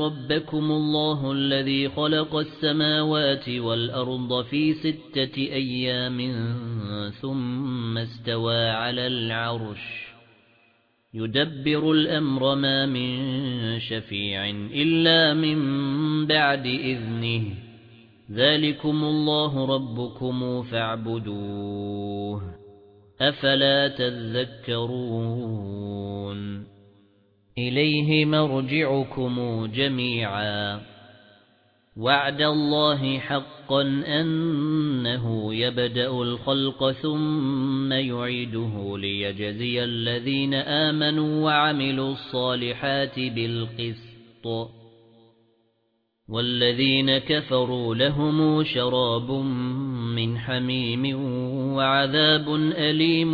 ربكم الله الذي خلق السماوات والأرض في ستة أيام ثم استوى على العرش يدبر الأمر ما من شفيع إلا من بعد إذنه ذلكم الله ربكم فاعبدوه أفلا تذكرون إليه مرجعكم جميعا. وعد الله حقا أنه يبدأ الخلق ثم يعيده ليجزي الذين آمنوا وعملوا الصالحات بالقسط. والذين كفروا لهم شراب من حميم وعذاب أليم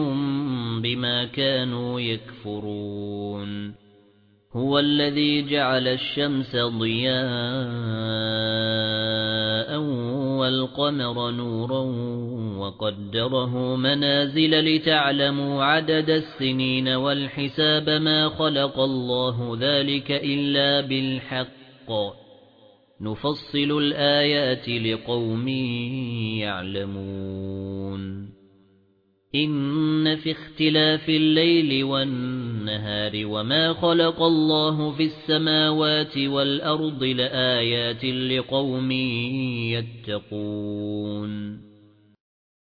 بما كانوا يكفرون. هو الذي جعل الشمس ضياء والقمر نورا وقدره منازل لتعلموا عدد السنين والحساب ما خلق الله ذلك إلا بالحق. نفصل الآيات لقوم يعلمون. إن في اختلاف الليل والنهار وما خلق الله في السماوات والأرض لآيات لقوم يتقون.